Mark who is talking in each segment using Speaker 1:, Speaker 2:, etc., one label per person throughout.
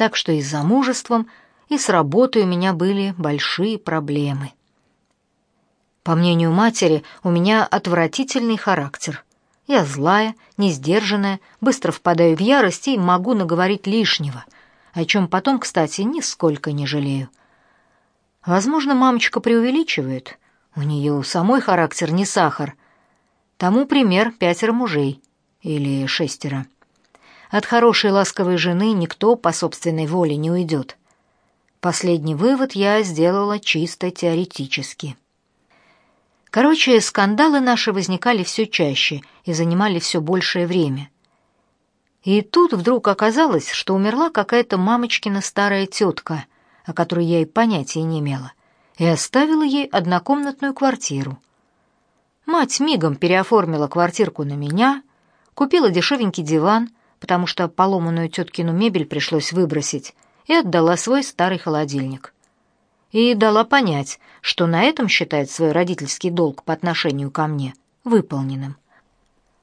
Speaker 1: Так что и с замужеством, и с работой у меня были большие проблемы. По мнению матери, у меня отвратительный характер. Я злая, несдержанная, быстро впадаю в ярость и могу наговорить лишнего, о чем потом, кстати, нисколько не жалею. Возможно, мамочка преувеличивает. У нее самой характер не сахар. Тому пример пятеро мужей или шестеро. От хорошей ласковой жены никто по собственной воле не уйдет. Последний вывод я сделала чисто теоретически. Короче, скандалы наши возникали все чаще и занимали все большее время. И тут вдруг оказалось, что умерла какая-то мамочкина старая тетка, о которой я и понятия не имела, и оставила ей однокомнатную квартиру. Мать мигом переоформила квартирку на меня, купила дешевенький диван, потому что поломанную теткину мебель пришлось выбросить, и отдала свой старый холодильник. И дала понять, что на этом считает свой родительский долг по отношению ко мне выполненным.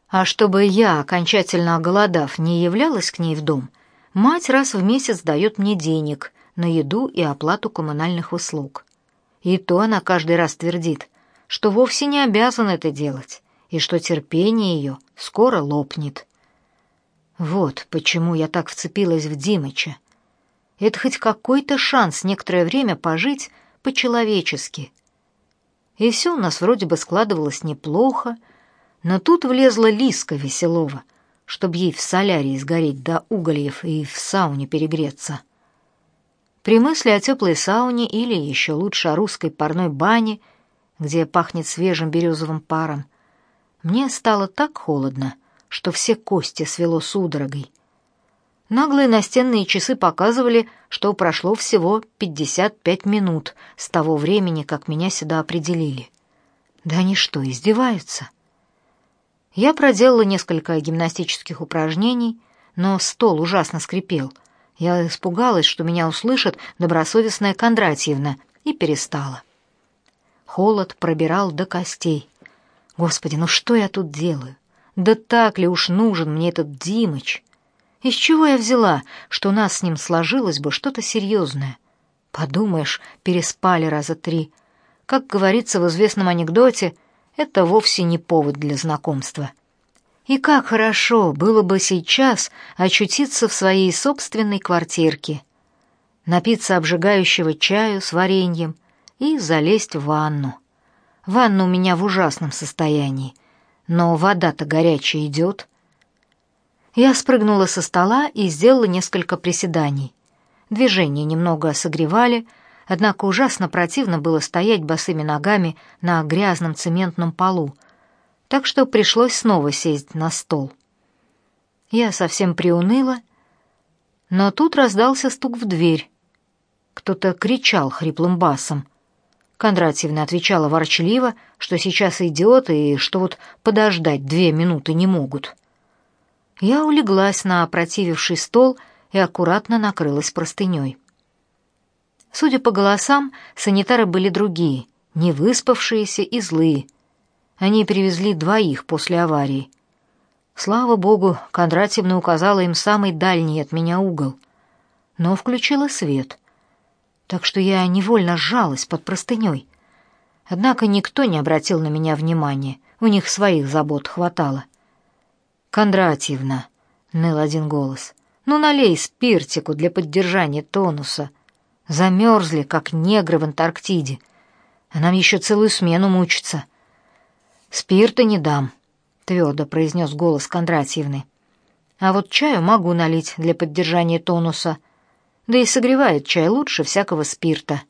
Speaker 1: А чтобы я, окончательно оголодав, не являлась к ней в дом, мать раз в месяц дает мне денег на еду и оплату коммунальных услуг. И то она каждый раз твердит, что вовсе не обязана это делать, и что терпение ее скоро лопнет. Вот почему я так вцепилась в Димыча. Это хоть какой-то шанс некоторое время пожить по-человечески. И все у нас вроде бы складывалось неплохо, но тут влезла Лиска Веселова, чтобы ей в солярии сгореть до угольев и в сауне перегреться. При мысли о теплой сауне или еще лучше о русской парной бане, где пахнет свежим березовым паром, мне стало так холодно, что все кости свело судорогой. Наглые настенные часы показывали, что прошло всего 55 минут с того времени, как меня сюда определили. Да они что, издеваются? Я проделала несколько гимнастических упражнений, но стол ужасно скрипел. Я испугалась, что меня услышит добросовестная Кондратьевна, и перестала. Холод пробирал до костей. Господи, ну что я тут делаю? Да так ли уж нужен мне этот Димыч? Из чего я взяла, что у нас с ним сложилось бы что-то серьезное? Подумаешь, переспали раза три. Как говорится в известном анекдоте, это вовсе не повод для знакомства. И как хорошо было бы сейчас очутиться в своей собственной квартирке, напиться обжигающего чаю с вареньем и залезть в ванну. Ванна у меня в ужасном состоянии — но вода-то горячая идет. Я спрыгнула со стола и сделала несколько приседаний. Движения немного согревали, однако ужасно противно было стоять босыми ногами на грязном цементном полу, так что пришлось снова сесть на стол. Я совсем приуныла, но тут раздался стук в дверь. Кто-то кричал хриплым басом — Кондратьевна отвечала ворчливо, что сейчас идет и что вот подождать две минуты не могут. Я улеглась на опротививший стол и аккуратно накрылась простыней. Судя по голосам, санитары были другие, невыспавшиеся и злые. Они привезли двоих после аварии. Слава богу, Кондратьевна указала им самый дальний от меня угол, но включила свет — так что я невольно сжалась под простыней. Однако никто не обратил на меня внимания, у них своих забот хватало. «Кондратьевна», — ныл один голос, — «ну налей спиртику для поддержания тонуса. Замерзли, как негры в Антарктиде, а нам еще целую смену мучиться». «Спирта не дам», — твердо произнес голос Кондратьевны. «А вот чаю могу налить для поддержания тонуса», да и согревает чай лучше всякого спирта.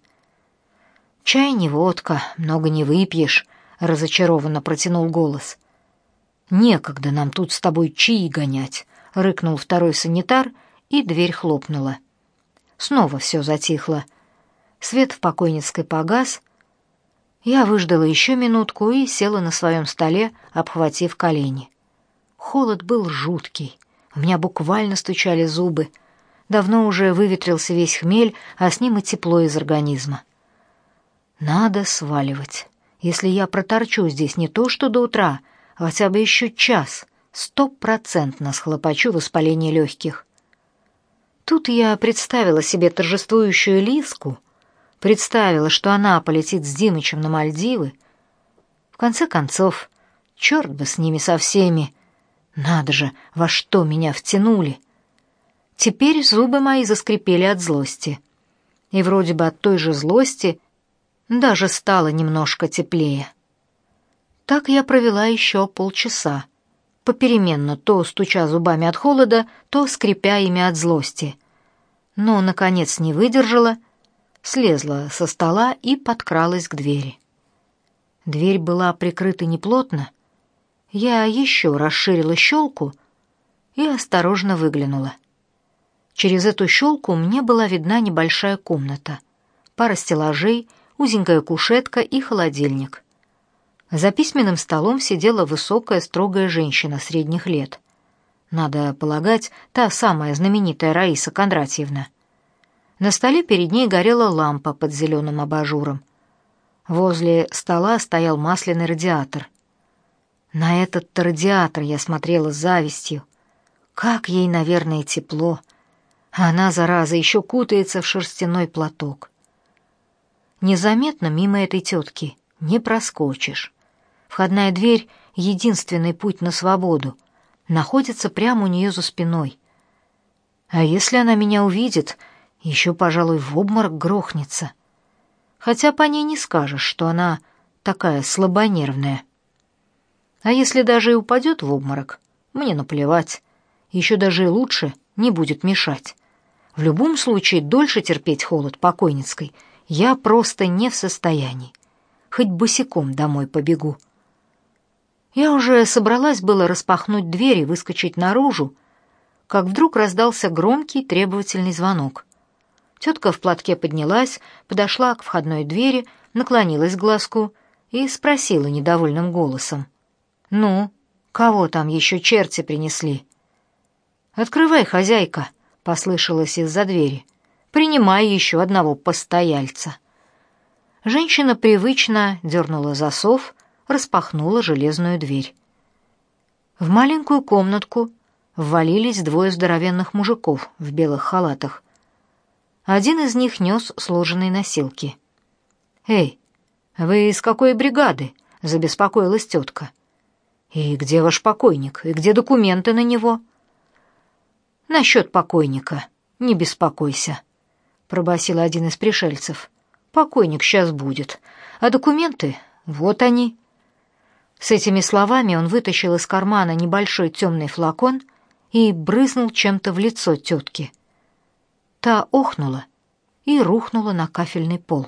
Speaker 1: Чай не водка, много не выпьешь, разочарованно протянул голос. Некогда нам тут с тобой чаи гонять, рыкнул второй санитар, и дверь хлопнула. Снова все затихло. Свет в покойницкой погас. Я выждала еще минутку и села на своем столе, обхватив колени. Холод был жуткий. У меня буквально стучали зубы. Давно уже выветрился весь хмель, а с ним и тепло из организма. Надо сваливать. Если я проторчу здесь не то что до утра, а хотя бы еще час, стопроцентно схлопочу воспаление легких. Тут я представила себе торжествующую Лиску, представила, что она полетит с Димычем на Мальдивы. В конце концов, черт бы с ними со всеми. Надо же, во что меня втянули. Теперь зубы мои заскрипели от злости. И вроде бы от той же злости даже стало немножко теплее. Так я провела еще полчаса, попеременно то стуча зубами от холода, то скрипя ими от злости. Но, наконец, не выдержала, слезла со стола и подкралась к двери. Дверь была прикрыта неплотно. Я еще расширила щелку и осторожно выглянула. Через эту щелку мне была видна небольшая комната. Пара стеллажей, узенькая кушетка и холодильник. За письменным столом сидела высокая строгая женщина средних лет. Надо полагать, та самая знаменитая Раиса Кондратьевна. На столе перед ней горела лампа под зеленым абажуром. Возле стола стоял масляный радиатор. На этот радиатор я смотрела с завистью. Как ей, наверное, тепло она, зараза, еще кутается в шерстяной платок. Незаметно мимо этой тетки не проскочишь. Входная дверь — единственный путь на свободу. Находится прямо у нее за спиной. А если она меня увидит, еще, пожалуй, в обморок грохнется. Хотя по ней не скажешь, что она такая слабонервная. А если даже и упадет в обморок, мне наплевать. Еще даже и лучше не будет мешать. В любом случае, дольше терпеть холод покойницкой я просто не в состоянии. Хоть босиком домой побегу. Я уже собралась было распахнуть дверь и выскочить наружу, как вдруг раздался громкий требовательный звонок. Тетка в платке поднялась, подошла к входной двери, наклонилась к глазку и спросила недовольным голосом. «Ну, кого там еще черти принесли?» «Открывай, хозяйка», послышалось из-за двери. Принимай еще одного постояльца. Женщина привычно дернула засов, распахнула железную дверь. В маленькую комнатку ввалились двое здоровенных мужиков в белых халатах. Один из них нес сложенные носилки. «Эй, вы из какой бригады?» — забеспокоилась тетка. «И где ваш покойник? И где документы на него?» Насчет покойника не беспокойся, пробасил один из пришельцев. Покойник сейчас будет, а документы вот они. С этими словами он вытащил из кармана небольшой темный флакон и брызнул чем-то в лицо тетки. Та охнула и рухнула на кафельный пол.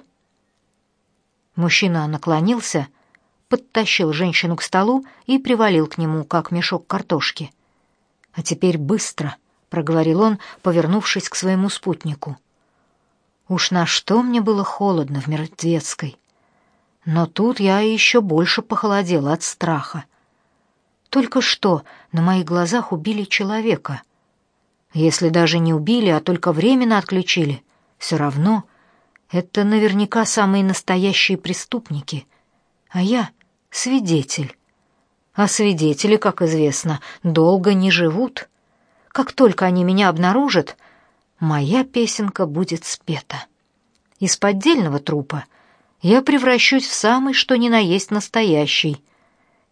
Speaker 1: Мужчина наклонился, подтащил женщину к столу и привалил к нему, как мешок картошки. А теперь быстро — проговорил он, повернувшись к своему спутнику. Уж на что мне было холодно в мертвецкой. Но тут я еще больше похолодела от страха. Только что на моих глазах убили человека. Если даже не убили, а только временно отключили, все равно это наверняка самые настоящие преступники. А я свидетель. А свидетели, как известно, долго не живут. Как только они меня обнаружат, моя песенка будет спета. Из поддельного трупа я превращусь в самый что ни на есть настоящий.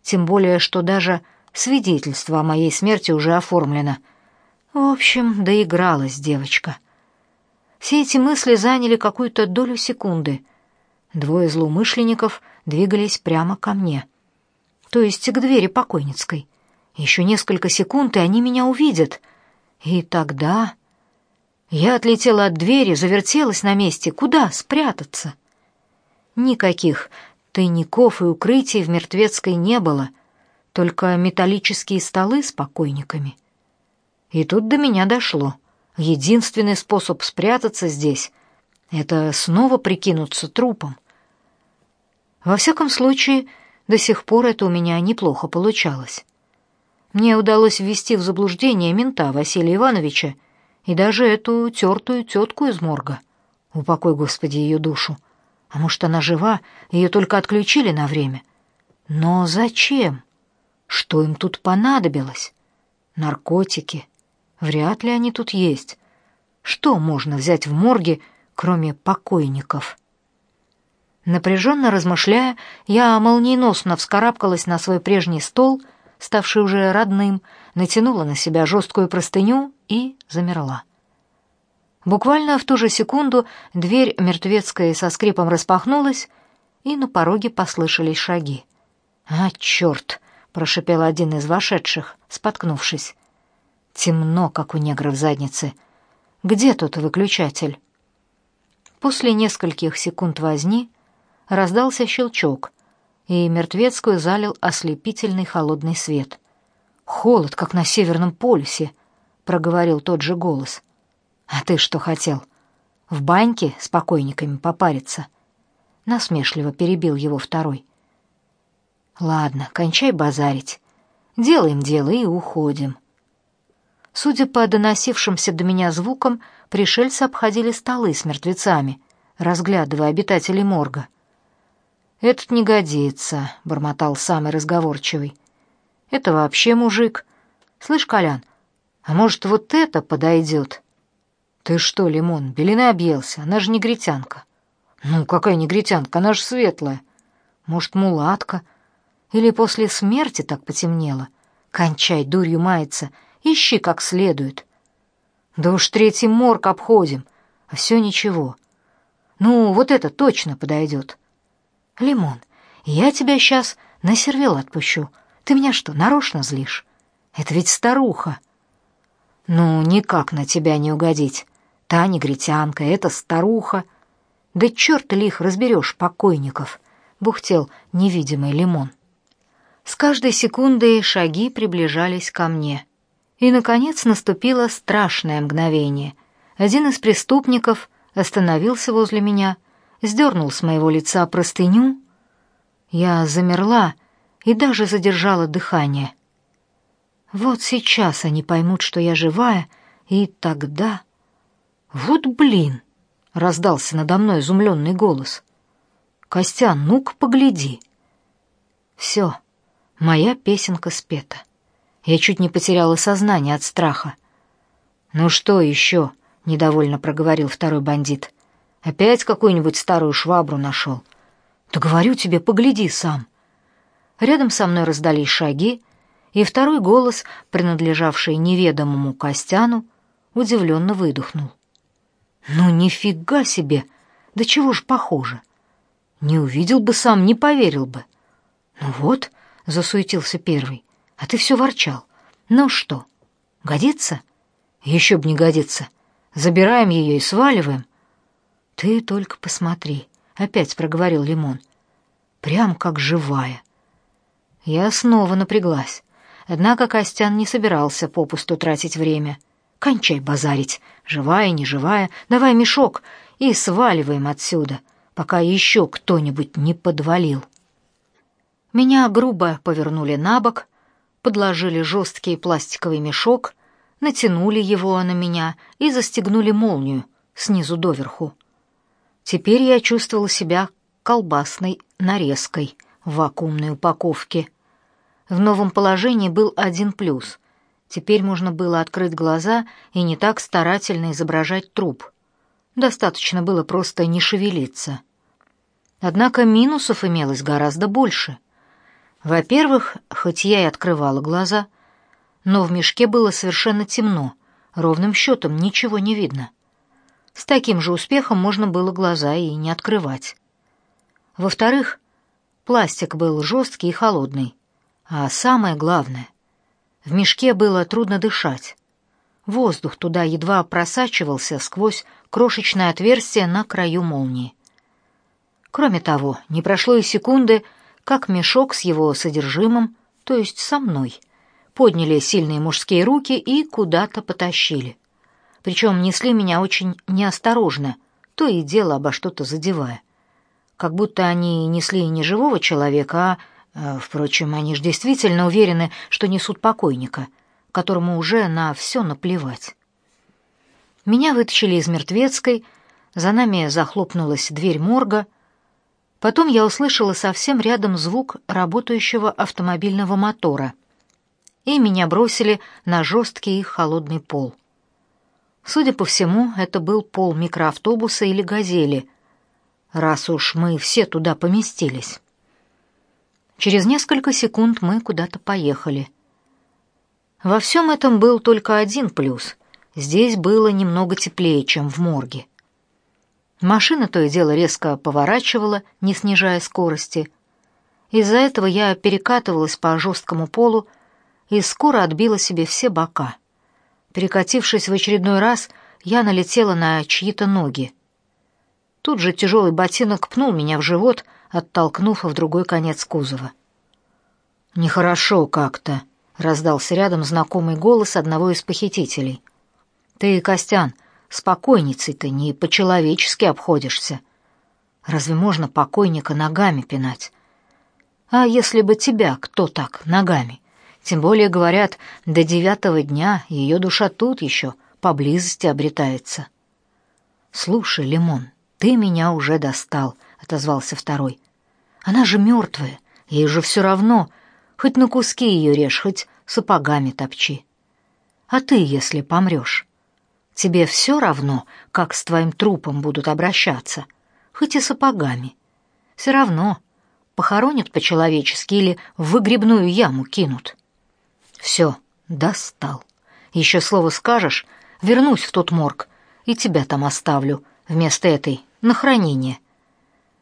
Speaker 1: Тем более, что даже свидетельство о моей смерти уже оформлено. В общем, доигралась девочка. Все эти мысли заняли какую-то долю секунды. Двое злоумышленников двигались прямо ко мне. То есть к двери покойницкой. Еще несколько секунд, и они меня увидят. И тогда я отлетела от двери, завертелась на месте. Куда спрятаться? Никаких тайников и укрытий в мертвецкой не было, только металлические столы с покойниками. И тут до меня дошло. Единственный способ спрятаться здесь — это снова прикинуться трупом. Во всяком случае, до сих пор это у меня неплохо получалось. Мне удалось ввести в заблуждение мента Василия Ивановича и даже эту тертую тетку из морга. Упокой, Господи, ее душу. А может, она жива, ее только отключили на время. Но зачем? Что им тут понадобилось? Наркотики. Вряд ли они тут есть. Что можно взять в морге, кроме покойников? Напряженно размышляя, я молниеносно вскарабкалась на свой прежний стол, ставший уже родным, натянула на себя жесткую простыню и замерла. Буквально в ту же секунду дверь мертвецкая со скрипом распахнулась, и на пороге послышались шаги. «А, черт!» — прошепел один из вошедших, споткнувшись. «Темно, как у негра в заднице. Где тут выключатель?» После нескольких секунд возни раздался щелчок, и мертвецкую залил ослепительный холодный свет. «Холод, как на Северном полюсе», — проговорил тот же голос. «А ты что хотел? В баньке с покойниками попариться?» Насмешливо перебил его второй. «Ладно, кончай базарить. Делаем дело и уходим». Судя по доносившимся до меня звукам, пришельцы обходили столы с мертвецами, разглядывая обитателей морга. «Этот не годится», — бормотал самый разговорчивый. «Это вообще мужик. Слышь, Колян, а может, вот это подойдет?» «Ты что, Лимон, белины объелся? Она же негритянка». «Ну, какая негритянка? Она же светлая». «Может, мулатка? Или после смерти так потемнело? Кончай дурью маяться Ищи как следует. Да уж третий морг обходим, а все ничего. Ну, вот это точно подойдет. Лимон, я тебя сейчас на сервел отпущу. Ты меня что, нарочно злишь? Это ведь старуха. Ну, никак на тебя не угодить. Та негритянка, это старуха. Да черт ли их разберешь, покойников, бухтел невидимый лимон. С каждой секундой шаги приближались ко мне. И, наконец, наступило страшное мгновение. Один из преступников остановился возле меня, сдернул с моего лица простыню. Я замерла и даже задержала дыхание. Вот сейчас они поймут, что я живая, и тогда... Вот блин! — раздался надо мной изумленный голос. «Костян, ну-ка погляди!» Все, моя песенка спета. Я чуть не потеряла сознание от страха. «Ну что еще?» — недовольно проговорил второй бандит. «Опять какую-нибудь старую швабру нашел?» «Да говорю тебе, погляди сам». Рядом со мной раздались шаги, и второй голос, принадлежавший неведомому Костяну, удивленно выдохнул. «Ну нифига себе! Да чего ж похоже! Не увидел бы сам, не поверил бы!» «Ну вот», — засуетился первый, а ты все ворчал. Ну что, годится? Еще б не годится. Забираем ее и сваливаем. Ты только посмотри, опять проговорил Лимон. Прям как живая. Я снова напряглась. Однако Костян не собирался попусту тратить время. Кончай базарить, живая, не живая, давай мешок и сваливаем отсюда, пока еще кто-нибудь не подвалил. Меня грубо повернули на бок, подложили жесткий пластиковый мешок, натянули его на меня и застегнули молнию снизу доверху. Теперь я чувствовала себя колбасной нарезкой в вакуумной упаковке. В новом положении был один плюс. Теперь можно было открыть глаза и не так старательно изображать труп. Достаточно было просто не шевелиться. Однако минусов имелось гораздо больше — во-первых, хоть я и открывала глаза, но в мешке было совершенно темно, ровным счетом ничего не видно. С таким же успехом можно было глаза и не открывать. Во-вторых, пластик был жесткий и холодный. А самое главное, в мешке было трудно дышать. Воздух туда едва просачивался сквозь крошечное отверстие на краю молнии. Кроме того, не прошло и секунды, как мешок с его содержимым, то есть со мной, подняли сильные мужские руки и куда-то потащили. Причем несли меня очень неосторожно, то и дело обо что-то задевая. Как будто они несли не живого человека, а, э, впрочем, они же действительно уверены, что несут покойника, которому уже на все наплевать. Меня вытащили из мертвецкой, за нами захлопнулась дверь морга — Потом я услышала совсем рядом звук работающего автомобильного мотора, и меня бросили на жесткий холодный пол. Судя по всему, это был пол микроавтобуса или газели, раз уж мы все туда поместились. Через несколько секунд мы куда-то поехали. Во всем этом был только один плюс. Здесь было немного теплее, чем в морге. Машина то и дело резко поворачивала, не снижая скорости. Из-за этого я перекатывалась по жесткому полу и скоро отбила себе все бока. Перекатившись в очередной раз, я налетела на чьи-то ноги. Тут же тяжелый ботинок пнул меня в живот, оттолкнув в другой конец кузова. «Нехорошо как-то», — раздался рядом знакомый голос одного из похитителей. «Ты, Костян, спокойницей-то не по-человечески обходишься. Разве можно покойника ногами пинать? А если бы тебя кто так ногами?» Тем более, говорят, до девятого дня ее душа тут еще, поблизости обретается. «Слушай, Лимон, ты меня уже достал», — отозвался второй. «Она же мертвая, ей же все равно, хоть на куски ее режь, хоть сапогами топчи. А ты, если помрешь, тебе все равно, как с твоим трупом будут обращаться, хоть и сапогами. Все равно, похоронят по-человечески или в выгребную яму кинут». Все, достал. Еще слово скажешь, вернусь в тот морг и тебя там оставлю вместо этой на хранение.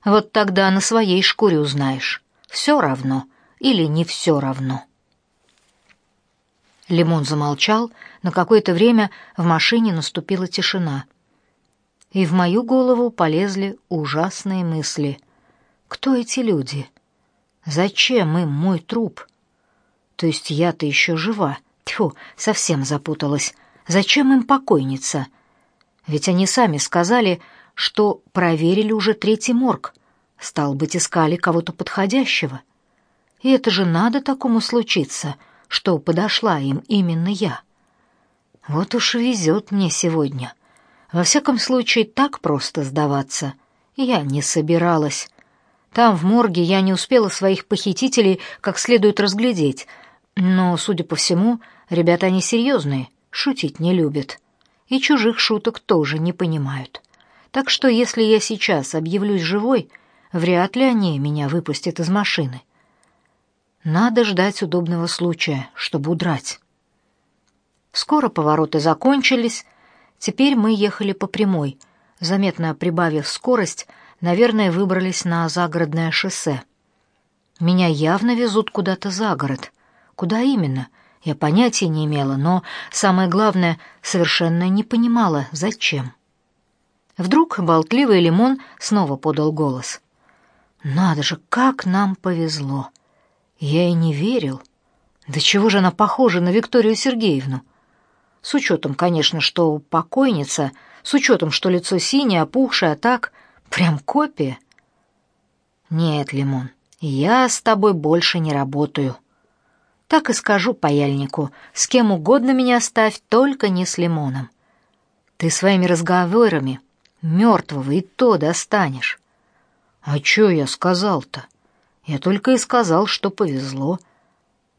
Speaker 1: Вот тогда на своей шкуре узнаешь, все равно или не все равно. Лимон замолчал, на какое-то время в машине наступила тишина. И в мою голову полезли ужасные мысли. Кто эти люди? Зачем им мой труп? То есть я-то еще жива. Тьфу, совсем запуталась. Зачем им покойница? Ведь они сами сказали, что проверили уже третий морг. Стал быть, искали кого-то подходящего. И это же надо такому случиться, что подошла им именно я. Вот уж везет мне сегодня. Во всяком случае, так просто сдаваться я не собиралась. Там, в морге, я не успела своих похитителей как следует разглядеть — но, судя по всему, ребята они серьезные, шутить не любят. И чужих шуток тоже не понимают. Так что если я сейчас объявлюсь живой, вряд ли они меня выпустят из машины. Надо ждать удобного случая, чтобы удрать. Скоро повороты закончились. Теперь мы ехали по прямой. Заметно прибавив скорость, наверное, выбрались на загородное шоссе. Меня явно везут куда-то за город. Куда именно? Я понятия не имела, но, самое главное, совершенно не понимала, зачем. Вдруг болтливый лимон снова подал голос. «Надо же, как нам повезло!» Я и не верил. Да чего же она похожа на Викторию Сергеевну? С учетом, конечно, что покойница, с учетом, что лицо синее, опухшее, а так прям копия. Нет, Лимон, я с тобой больше не работаю. Так и скажу паяльнику, с кем угодно меня оставь, только не с лимоном. Ты своими разговорами мертвого и то достанешь. А что я сказал-то? Я только и сказал, что повезло.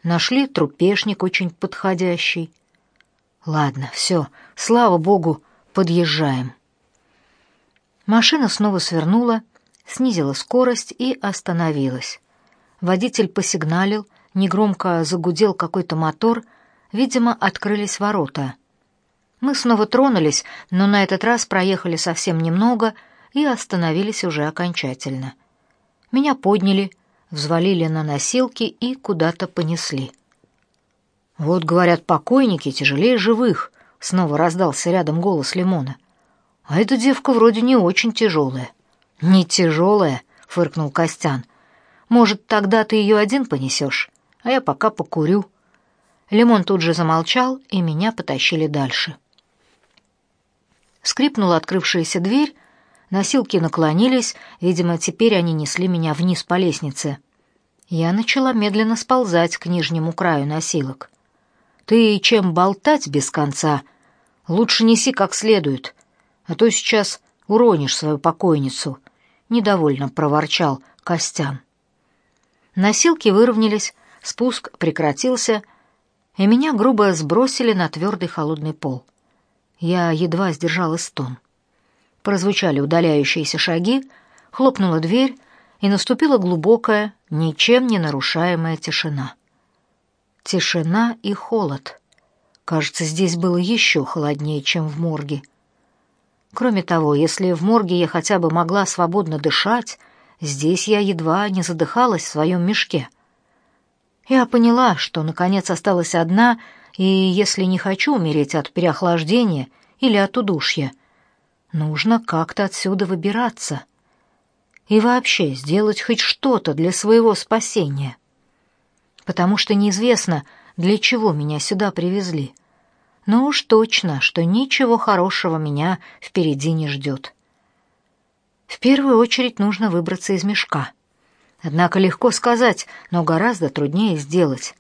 Speaker 1: Нашли трупешник очень подходящий. Ладно, все, слава богу, подъезжаем. Машина снова свернула, снизила скорость и остановилась. Водитель посигналил, негромко загудел какой-то мотор, видимо, открылись ворота. Мы снова тронулись, но на этот раз проехали совсем немного и остановились уже окончательно. Меня подняли, взвалили на носилки и куда-то понесли. «Вот, говорят, покойники тяжелее живых», — снова раздался рядом голос Лимона. «А эта девка вроде не очень тяжелая». «Не тяжелая», — фыркнул Костян. «Может, тогда ты ее один понесешь? А я пока покурю». Лимон тут же замолчал, и меня потащили дальше. Скрипнула открывшаяся дверь, носилки наклонились, видимо, теперь они несли меня вниз по лестнице. Я начала медленно сползать к нижнему краю носилок. «Ты чем болтать без конца? Лучше неси как следует, а то сейчас уронишь свою покойницу», — недовольно проворчал Костян. Носилки выровнялись, Спуск прекратился, и меня грубо сбросили на твердый холодный пол. Я едва сдержала стон. Прозвучали удаляющиеся шаги, хлопнула дверь, и наступила глубокая, ничем не нарушаемая тишина. Тишина и холод. Кажется, здесь было еще холоднее, чем в морге. Кроме того, если в морге я хотя бы могла свободно дышать, здесь я едва не задыхалась в своем мешке. Я поняла, что наконец осталась одна, и если не хочу умереть от переохлаждения или от удушья, нужно как-то отсюда выбираться и вообще сделать хоть что-то для своего спасения. Потому что неизвестно, для чего меня сюда привезли — но уж точно, что ничего хорошего меня впереди не ждет. В первую очередь нужно выбраться из мешка. Однако легко сказать, но гораздо труднее сделать.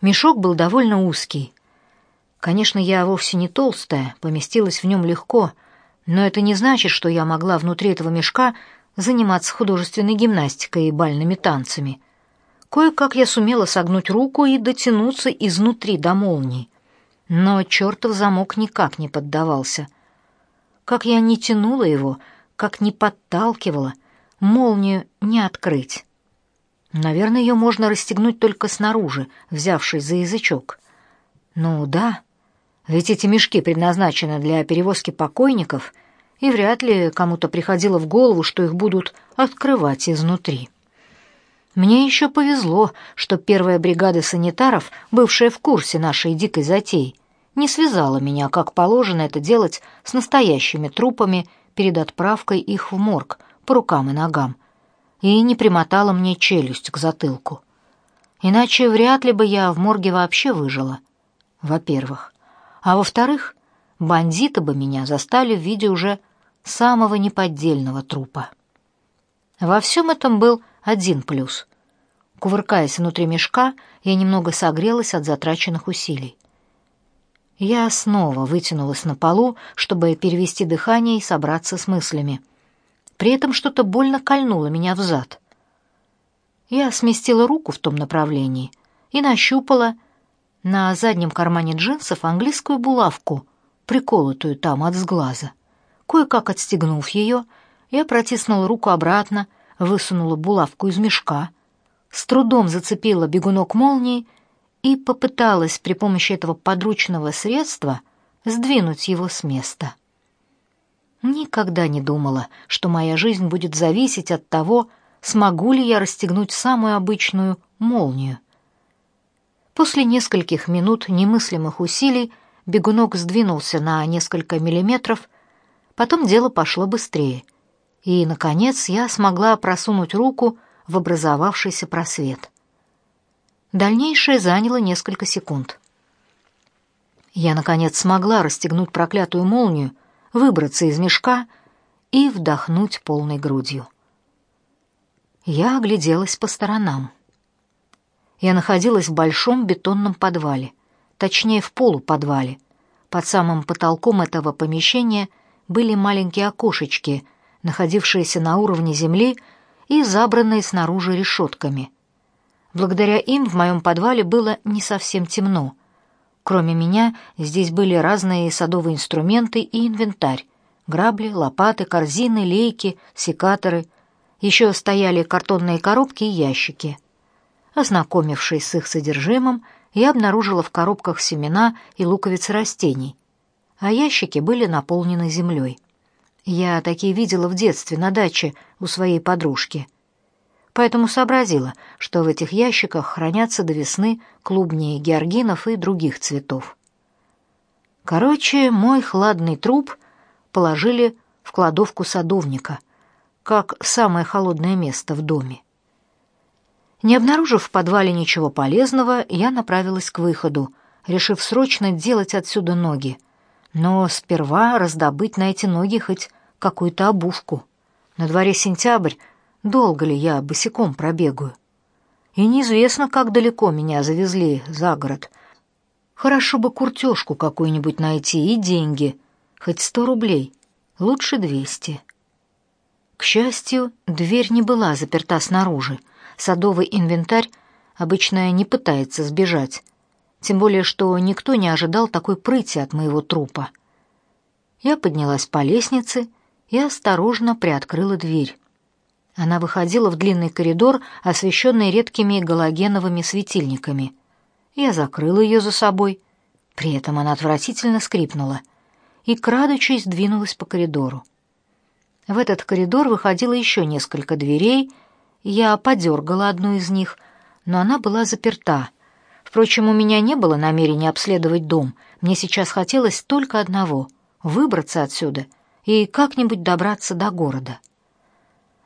Speaker 1: Мешок был довольно узкий. Конечно, я вовсе не толстая, поместилась в нем легко, но это не значит, что я могла внутри этого мешка заниматься художественной гимнастикой и бальными танцами. Кое-как я сумела согнуть руку и дотянуться изнутри до молнии. Но чертов замок никак не поддавался. Как я не тянула его, как не подталкивала, молнию не открыть. Наверное, ее можно расстегнуть только снаружи, взявшись за язычок. Ну да, ведь эти мешки предназначены для перевозки покойников, и вряд ли кому-то приходило в голову, что их будут открывать изнутри. Мне еще повезло, что первая бригада санитаров, бывшая в курсе нашей дикой затеи, не связала меня, как положено это делать, с настоящими трупами перед отправкой их в морг по рукам и ногам, и не примотала мне челюсть к затылку. Иначе вряд ли бы я в морге вообще выжила, во-первых. А во-вторых, бандиты бы меня застали в виде уже самого неподдельного трупа. Во всем этом был один плюс. Кувыркаясь внутри мешка, я немного согрелась от затраченных усилий. Я снова вытянулась на полу, чтобы перевести дыхание и собраться с мыслями. При этом что-то больно кольнуло меня в зад. Я сместила руку в том направлении и нащупала на заднем кармане джинсов английскую булавку, приколотую там от сглаза. Кое-как отстегнув ее, я протиснула руку обратно, высунула булавку из мешка, с трудом зацепила бегунок молнии и попыталась при помощи этого подручного средства сдвинуть его с места. Никогда не думала, что моя жизнь будет зависеть от того, смогу ли я расстегнуть самую обычную молнию. После нескольких минут немыслимых усилий бегунок сдвинулся на несколько миллиметров, потом дело пошло быстрее — и, наконец, я смогла просунуть руку в образовавшийся просвет. Дальнейшее заняло несколько секунд. Я, наконец, смогла расстегнуть проклятую молнию, выбраться из мешка и вдохнуть полной грудью. Я огляделась по сторонам. Я находилась в большом бетонном подвале, точнее, в полуподвале. Под самым потолком этого помещения были маленькие окошечки — находившиеся на уровне земли и забранные снаружи решетками. Благодаря им в моем подвале было не совсем темно. Кроме меня, здесь были разные садовые инструменты и инвентарь. Грабли, лопаты, корзины, лейки, секаторы. Еще стояли картонные коробки и ящики. Ознакомившись с их содержимым, я обнаружила в коробках семена и луковицы растений, а ящики были наполнены землей. Я такие видела в детстве на даче у своей подружки. Поэтому сообразила, что в этих ящиках хранятся до весны клубни георгинов и других цветов. Короче, мой хладный труп положили в кладовку садовника, как самое холодное место в доме. Не обнаружив в подвале ничего полезного, я направилась к выходу, решив срочно делать отсюда ноги. Но сперва раздобыть на эти ноги хоть какую-то обувку. На дворе сентябрь, долго ли я босиком пробегаю? И неизвестно, как далеко меня завезли за город. Хорошо бы куртежку какую-нибудь найти и деньги, хоть сто рублей, лучше двести. К счастью, дверь не была заперта снаружи. Садовый инвентарь обычно не пытается сбежать, тем более что никто не ожидал такой прыти от моего трупа. Я поднялась по лестнице и осторожно приоткрыла дверь. Она выходила в длинный коридор, освещенный редкими галогеновыми светильниками. Я закрыла ее за собой. При этом она отвратительно скрипнула и, крадучись, двинулась по коридору. В этот коридор выходило еще несколько дверей. Я подергала одну из них, но она была заперта. Впрочем, у меня не было намерения обследовать дом. Мне сейчас хотелось только одного — выбраться отсюда и как-нибудь добраться до города.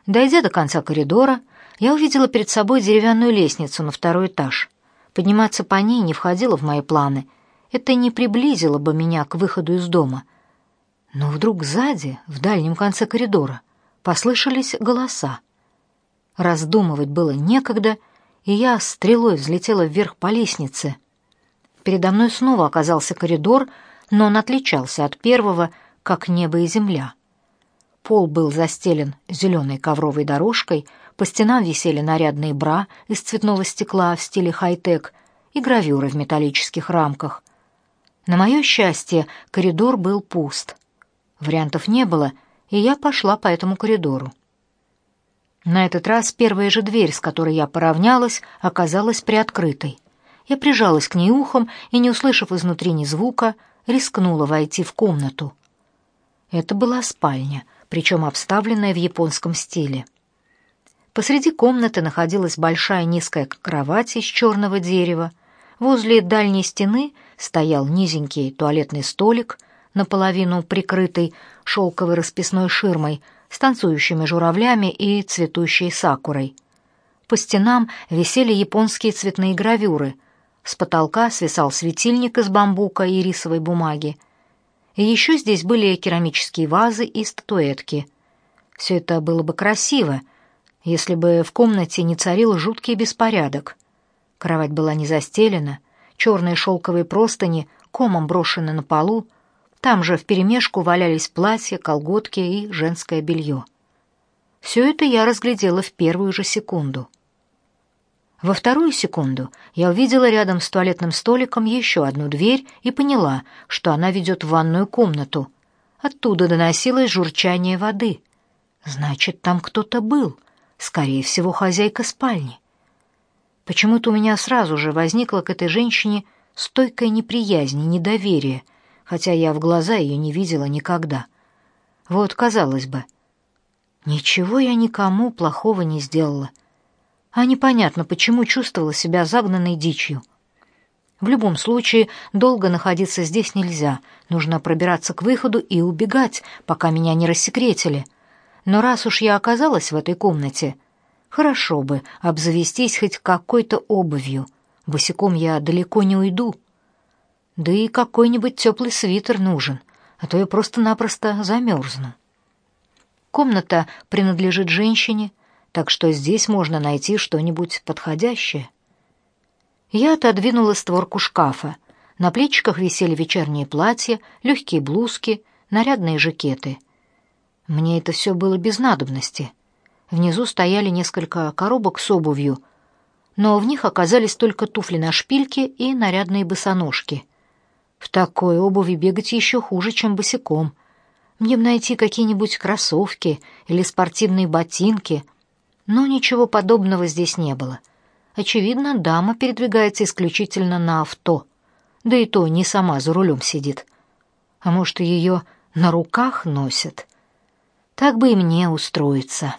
Speaker 1: Дойдя до конца коридора, я увидела перед собой деревянную лестницу на второй этаж. Подниматься по ней не входило в мои планы. Это не приблизило бы меня к выходу из дома. Но вдруг сзади, в дальнем конце коридора, послышались голоса. Раздумывать было некогда, и я стрелой взлетела вверх по лестнице. Передо мной снова оказался коридор, но он отличался от первого, как небо и земля. Пол был застелен зеленой ковровой дорожкой, по стенам висели нарядные бра из цветного стекла в стиле хай-тек и гравюры в металлических рамках. На мое счастье, коридор был пуст. Вариантов не было, и я пошла по этому коридору. На этот раз первая же дверь, с которой я поравнялась, оказалась приоткрытой. Я прижалась к ней ухом и, не услышав изнутри ни звука, рискнула войти в комнату. Это была спальня — причем обставленная в японском стиле. Посреди комнаты находилась большая низкая кровать из черного дерева. Возле дальней стены стоял низенький туалетный столик, наполовину прикрытый шелковой расписной ширмой с танцующими журавлями и цветущей сакурой. По стенам висели японские цветные гравюры. С потолка свисал светильник из бамбука и рисовой бумаги. Еще здесь были керамические вазы и статуэтки. Все это было бы красиво, если бы в комнате не царил жуткий беспорядок. Кровать была не застелена, черные шелковые простыни комом брошены на полу, там же вперемешку валялись платья, колготки и женское белье. Все это я разглядела в первую же секунду. Во вторую секунду я увидела рядом с туалетным столиком еще одну дверь и поняла, что она ведет в ванную комнату. Оттуда доносилось журчание воды. Значит, там кто-то был, скорее всего, хозяйка спальни. Почему-то у меня сразу же возникло к этой женщине стойкая неприязнь и недоверие, хотя я в глаза ее не видела никогда. Вот, казалось бы, ничего я никому плохого не сделала — а непонятно, почему чувствовала себя загнанной дичью. В любом случае, долго находиться здесь нельзя. Нужно пробираться к выходу и убегать, пока меня не рассекретили. Но раз уж я оказалась в этой комнате, хорошо бы обзавестись хоть какой-то обувью. Босиком я далеко не уйду. Да и какой-нибудь теплый свитер нужен, а то я просто-напросто замерзну. Комната принадлежит женщине, так что здесь можно найти что-нибудь подходящее. Я отодвинула створку шкафа. На плечиках висели вечерние платья, легкие блузки, нарядные жакеты. Мне это все было без надобности. Внизу стояли несколько коробок с обувью, но в них оказались только туфли на шпильке и нарядные босоножки. В такой обуви бегать еще хуже, чем босиком. Мне бы найти какие-нибудь кроссовки или спортивные ботинки — но ничего подобного здесь не было. Очевидно, дама передвигается исключительно на авто, да и то не сама за рулем сидит. А может, ее на руках носят? Так бы и мне устроиться».